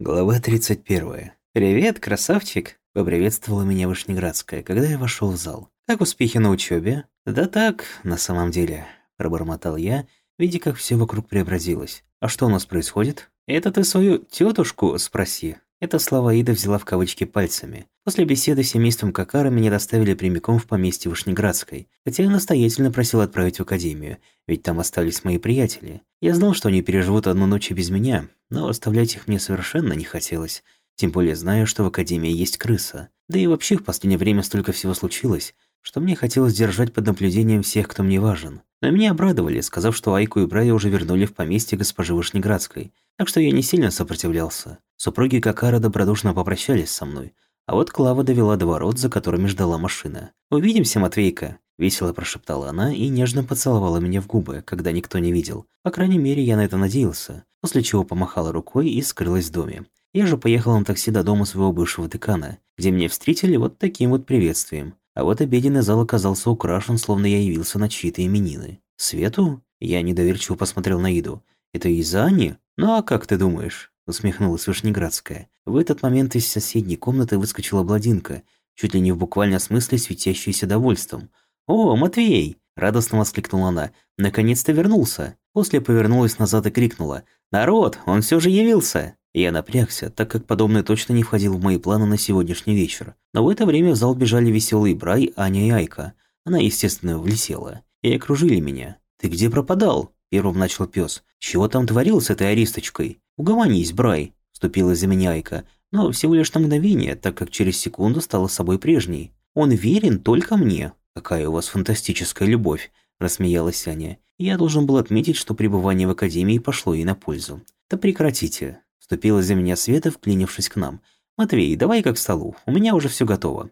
Глава 31. «Привет, красавчик!» – поприветствовала меня Вышнеградская, когда я вошел в зал. «Как успехи на учебе? «Да так, на самом деле», – пробормотал я, видя, как все вокруг преобразилось. «А что у нас происходит?» «Это ты свою тетушку спроси». Это слова Ида взяла в кавычки пальцами. После беседы с семейством Какара меня доставили прямиком в поместье Вышнеградской, хотя я настоятельно просил отправить в академию, ведь там остались мои приятели. Я знал, что они переживут одну ночь без меня, но оставлять их мне совершенно не хотелось. Тем более знаю, что в академии есть крыса. Да и вообще в последнее время столько всего случилось, что мне хотелось держать под наблюдением всех, кто мне важен. Но меня обрадовали, сказав, что Айку и Брая уже вернули в поместье госпожи Вышнеградской, так что я не сильно сопротивлялся. Супруги Какара добродушно попрощались со мной, а вот Клава довела до ворот, за которыми ждала машина. «Увидимся, Матвейка!» – весело прошептала она и нежно поцеловала меня в губы, когда никто не видел. По крайней мере, я на это надеялся, после чего помахала рукой и скрылась в доме. Я же поехал на такси до дома своего бывшего декана, где меня встретили вот таким вот приветствием. А вот обеденный зал оказался украшен, словно я явился на чьи-то именины. «Свету?» Я недоверчиво посмотрел на Иду. «Это из-за Ани? Ну а как ты думаешь?» Усмехнулась Вышнеградская. В этот момент из соседней комнаты выскочила бладинка, чуть ли не в буквальном смысле светящаяся довольством. «О, Матвей!» – радостно воскликнула она. «Наконец-то вернулся!» После повернулась назад и крикнула. «Народ, он все же явился!» Я напрягся, так как подобное точно не входило в мои планы на сегодняшний вечер. Но в это время в зал бежали веселый Брай, Аня и Айка. Она, естественно, влетела. И окружили меня. «Ты где пропадал?» – первым начал пес. «Чего там творил с этой аристочкой?» «Угомонись, Брай», – вступила за меня Айка. Но всего лишь на мгновение, так как через секунду стала собой прежней. «Он верен только мне». «Какая у вас фантастическая любовь», – рассмеялась Аня. Я должен был отметить, что пребывание в академии пошло ей на пользу. «Да прекратите. Вступила за меня Света, вклинившись к нам. «Матвей, давай как к столу, у меня уже все готово».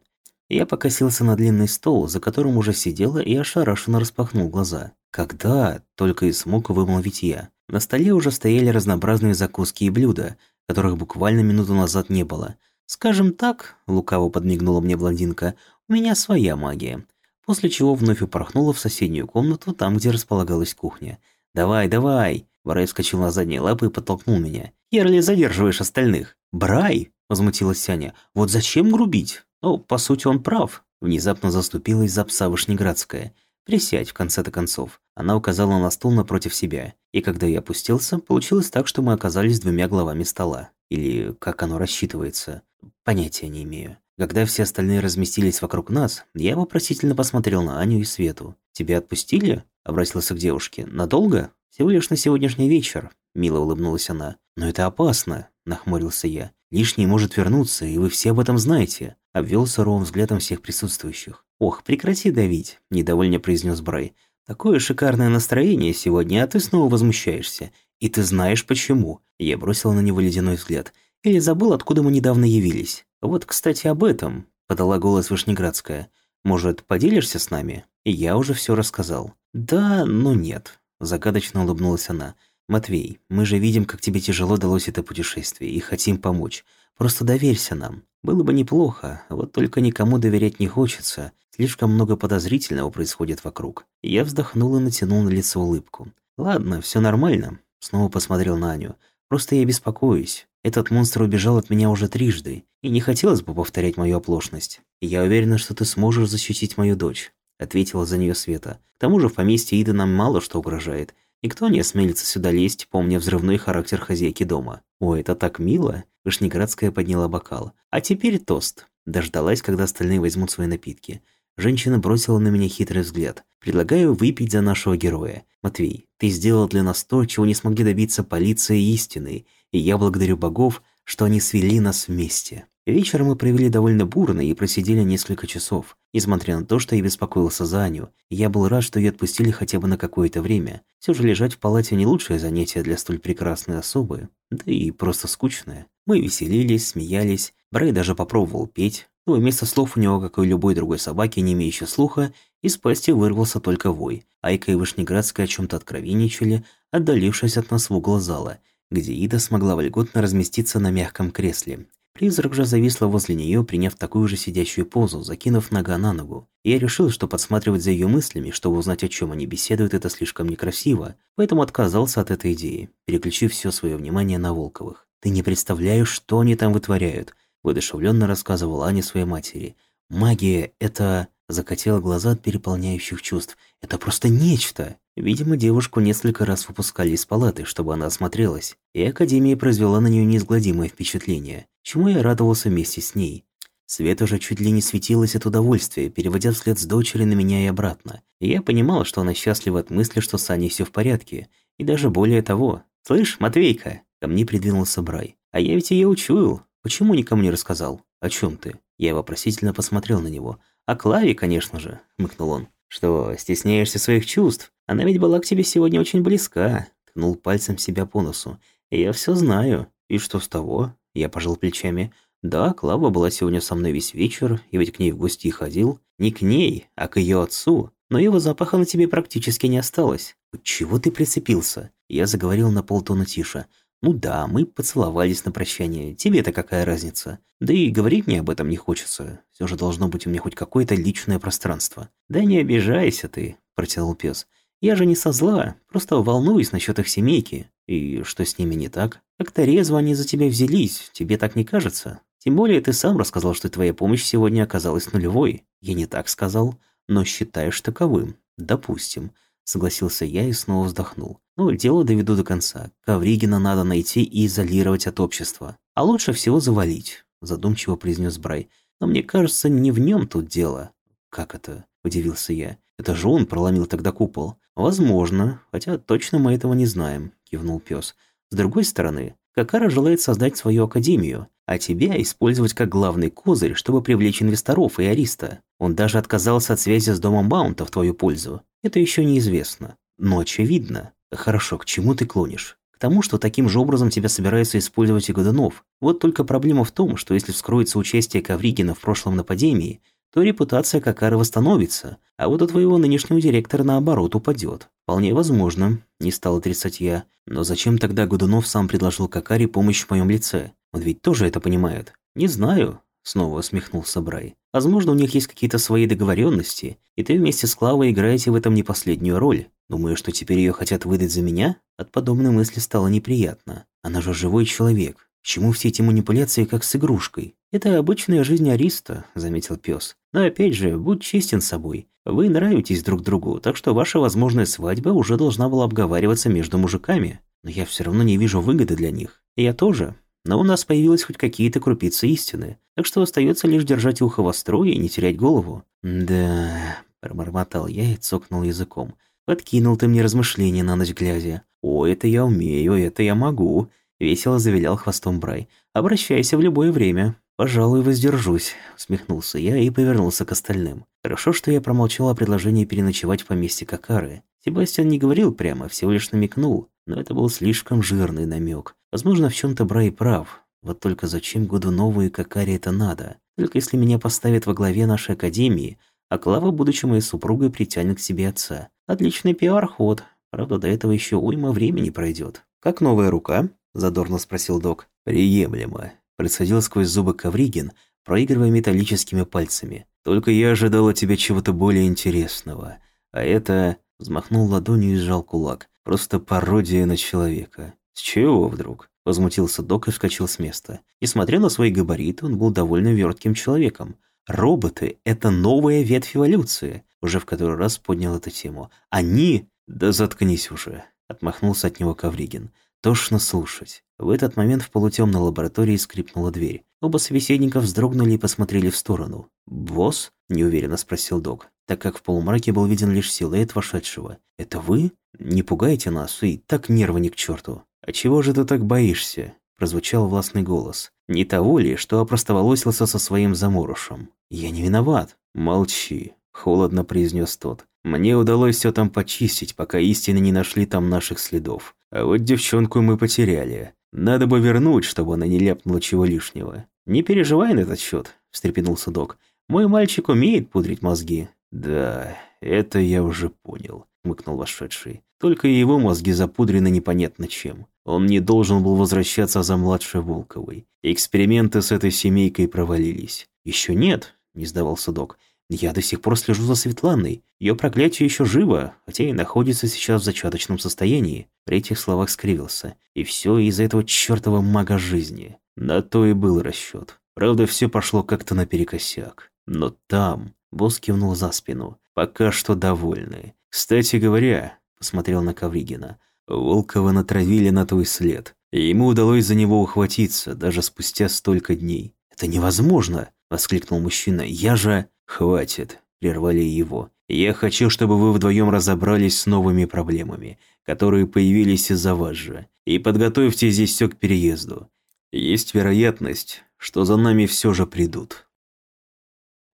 Я покосился на длинный стол, за которым уже сидела и ошарашенно распахнул глаза. «Когда?» – только и смог вымолвить я. На столе уже стояли разнообразные закуски и блюда, которых буквально минуту назад не было. «Скажем так», – лукаво подмигнула мне блондинка, – «у меня своя магия». После чего вновь упорхнула в соседнюю комнату, там, где располагалась кухня. «Давай, давай!» Брай вскочил на задние лапы и подтолкнул меня. «Ерли задерживаешь остальных?» «Брай!» – возмутилась Сяня. «Вот зачем грубить?» «Ну, по сути, он прав». Внезапно заступилась за пса Вышнеградская. «Присядь, в конце-то концов». Она указала на стул напротив себя. И когда я опустился, получилось так, что мы оказались двумя главами стола. Или как оно рассчитывается. Понятия не имею. Когда все остальные разместились вокруг нас, я вопросительно посмотрел на Аню и Свету. «Тебя отпустили?» – обратился к девушке. «Надолго?» «Всего лишь на сегодняшний вечер», – мило улыбнулась она. «Но это опасно», – нахмурился я. «Лишний может вернуться, и вы все об этом знаете», – обвел суровым взглядом всех присутствующих. «Ох, прекрати давить», – недовольно произнес Брай. «Такое шикарное настроение сегодня, а ты снова возмущаешься. И ты знаешь почему». Я бросил на него ледяной взгляд. «Или забыл, откуда мы недавно явились?» «Вот, кстати, об этом», – подала голос Вышнеградская. «Может, поделишься с нами?» И я уже все рассказал. «Да, но нет», Загадочно улыбнулась она. «Матвей, мы же видим, как тебе тяжело далось это путешествие, и хотим помочь. Просто доверься нам. Было бы неплохо, вот только никому доверять не хочется. Слишком много подозрительного происходит вокруг». Я вздохнул и натянул на лицо улыбку. «Ладно, все нормально». Снова посмотрел на Аню. «Просто я беспокоюсь. Этот монстр убежал от меня уже трижды, и не хотелось бы повторять мою оплошность. Я уверена, что ты сможешь защитить мою дочь ответила за нее Света. К тому же в поместье Иды нам мало что угрожает. Никто не осмелится сюда лезть, помня взрывной характер хозяйки дома. Ой, это так мило. Вышнеградская подняла бокал. А теперь тост. Дождалась, когда остальные возьмут свои напитки. Женщина бросила на меня хитрый взгляд. «Предлагаю выпить за нашего героя. Матвей, ты сделал для нас то, чего не смогли добиться полиция истины, и я благодарю богов, что они свели нас вместе». Вечер мы провели довольно бурно и просидели несколько часов. Несмотря на то, что я беспокоился за Аню, я был рад, что ее отпустили хотя бы на какое-то время. Все же лежать в палате не лучшее занятие для столь прекрасной особы, да и просто скучное. Мы веселились, смеялись, Брей даже попробовал петь, но вместо слов у него, как и у любой другой собаки, не имеющей слуха, из пасти вырвался только вой. Айка и Вышнеградская о чем-то откровенничали, отдалившись от нас в угол зала, где Ида смогла вольготно разместиться на мягком кресле. Призрак же зависла возле нее, приняв такую же сидящую позу, закинув нога на ногу. Я решил, что подсматривать за ее мыслями, чтобы узнать, о чем они беседуют, это слишком некрасиво, поэтому отказался от этой идеи, переключив все свое внимание на Волковых. Ты не представляешь, что они там вытворяют», – воодушевленно рассказывала Аня своей матери. «Магия – это...» – закатила глаза от переполняющих чувств. «Это просто нечто!» Видимо, девушку несколько раз выпускали из палаты, чтобы она осмотрелась, и Академия произвела на нее неизгладимое впечатление, чему я радовался вместе с ней. Свет уже чуть ли не светилась от удовольствия, переводя взгляд с дочери на меня и обратно. И я понимал, что она счастлива от мысли, что с Аней всё в порядке. И даже более того. «Слышь, Матвейка!» Ко мне придвинулся Брай. «А я ведь её учуял. Почему никому не рассказал? О чём ты?» Я вопросительно посмотрел на него. «О Клаве, конечно же», — хмыкнул он. «Что, стесняешься своих чувств? Она ведь была к тебе сегодня очень близка», — ткнул пальцем себя по носу. «Я всё знаю. И что с того?» Я пожал плечами. Да, Клава была сегодня со мной весь вечер, и ведь к ней в гости ходил. Не к ней, а к ее отцу. Но его запаха на тебе практически не осталось. Чего ты прицепился? Я заговорил на полтона тише. Ну да, мы поцеловались на прощание. Тебе-то какая разница? Да и говорить мне об этом не хочется. Все же должно быть у меня хоть какое-то личное пространство. Да не обижайся ты, протянул пес. Я же не со зла, просто волнуюсь насчет их семейки. И что с ними не так? Как-то резво они за тебя взялись, тебе так не кажется? Тем более ты сам рассказал, что твоя помощь сегодня оказалась нулевой. Я не так сказал, но считаешь таковым. Допустим. Согласился я и снова вздохнул. Ну, дело доведу до конца. Ковригина надо найти и изолировать от общества. А лучше всего завалить, задумчиво произнес Брай. Но мне кажется, не в нем тут дело. Как это? Удивился я. Это же он проломил тогда купол. Возможно, хотя точно мы этого не знаем, кивнул пес. С другой стороны, Какара желает создать свою академию, а тебя использовать как главный козырь, чтобы привлечь инвесторов и Ариста. Он даже отказался от связи с домом Баунта в твою пользу. Это еще неизвестно. Но очевидно. Хорошо, к чему ты клонишь? К тому, что таким же образом тебя собираются использовать и Годунов. Вот только проблема в том, что если вскроется участие Ковригина в прошлом нападении, то репутация Какары восстановится, а вот у твоего нынешнего директора наоборот упадет. Вполне возможно, не стал отрицать я. Но зачем тогда Годунов сам предложил Какаре помощь в моем лице? Он ведь тоже это понимает. Не знаю, снова усмехнулся Брай. Возможно, у них есть какие-то свои договоренности, и ты вместе с Клавой играете в этом не последнюю роль. Думаю, что теперь ее хотят выдать за меня? От подобной мысли стало неприятно. Она же живой человек. Чему все эти манипуляции, как с игрушкой? Это обычная жизнь Ариста, заметил пес. Но опять же, будь честен с собой. Вы нравитесь друг другу, так что ваша возможная свадьба уже должна была обговариваться между мужиками. Но я все равно не вижу выгоды для них. Я тоже. Но у нас появились хоть какие-то крупицы истины, так что остается лишь держать ухо востро и не терять голову. «Да...» – пробормотал я и цокнул языком. «Подкинул ты мне размышления на ночь глядя. О, это я умею, это я могу!» – весело завилял хвостом Брай. «Обращайся в любое время». «Пожалуй, воздержусь», – усмехнулся я и повернулся к остальным. Хорошо, что я промолчал о предложении переночевать в поместье Какары. Себастьян не говорил прямо, всего лишь намекнул, но это был слишком жирный намек. Возможно, в чем-то Брай прав. Вот только зачем году новую Какаре это надо? Только если меня поставят во главе нашей академии, а Клава, будучи моей супругой, притянет к себе отца. Отличный пиар-ход. Правда, до этого еще уйма времени пройдет. «Как новая рука?» – задорно спросил док. «Приемлемо», – процедил сквозь зубы Ковригин, проигрывая металлическими пальцами. «Только я ожидал от тебя чего-то более интересного. А это...» – взмахнул ладонью и сжал кулак. «Просто пародия на человека. «С чего вдруг?» – возмутился док и вскочил с места. Несмотря на свои габариты, он был довольно вертким человеком. «Роботы – это новая ветвь эволюции», – уже в который раз поднял эту тему. «Они...» «Да заткнись уже», – отмахнулся от него Ковригин. «Тошно слушать». В этот момент в полутемной лаборатории скрипнула дверь. Оба собеседника вздрогнули и посмотрели в сторону. «Босс?» – неуверенно спросил док, так как в полумраке был виден лишь силуэт вошедшего. «Это вы? Не пугайте нас, и так нервы ни к черту». «А чего же ты так боишься?» – прозвучал властный голос. «Не того ли, что опростоволосился со своим заморушем?» «Я не виноват». «Молчи», – холодно произнес тот. «Мне удалось все там почистить, пока истины не нашли там наших следов. А вот девчонку мы потеряли. Надо бы вернуть, чтобы она не ляпнула чего лишнего». «Не переживай на этот счет, встрепенулся док. «Мой мальчик умеет пудрить мозги». «Да, это я уже понял», – мыкнул вошедший. «Только его мозги запудрены непонятно чем. Он не должен был возвращаться за младшей Волковой. Эксперименты с этой семейкой провалились. Еще нет, не сдавался док. Я до сих пор слежу за Светланой. Ее проклятие еще живо, хотя и находится сейчас в зачаточном состоянии. При этих словах скривился. И все из-за этого чертова мага жизни. На то и был расчет. Правда, все пошло как-то наперекосяк. Но там... Босс кивнул за спину. Пока что довольны. Кстати говоря, посмотрел на Ковригина. Волкова натравили на твой след. И ему удалось за него ухватиться, даже спустя столько дней. «Это невозможно!» – воскликнул мужчина. «Я же...» «Хватит!» – прервали его. «Я хочу, чтобы вы вдвоем разобрались с новыми проблемами, которые появились из-за вас же, и подготовьте здесь все к переезду. Есть вероятность, что за нами все же придут».